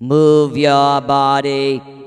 Move your body.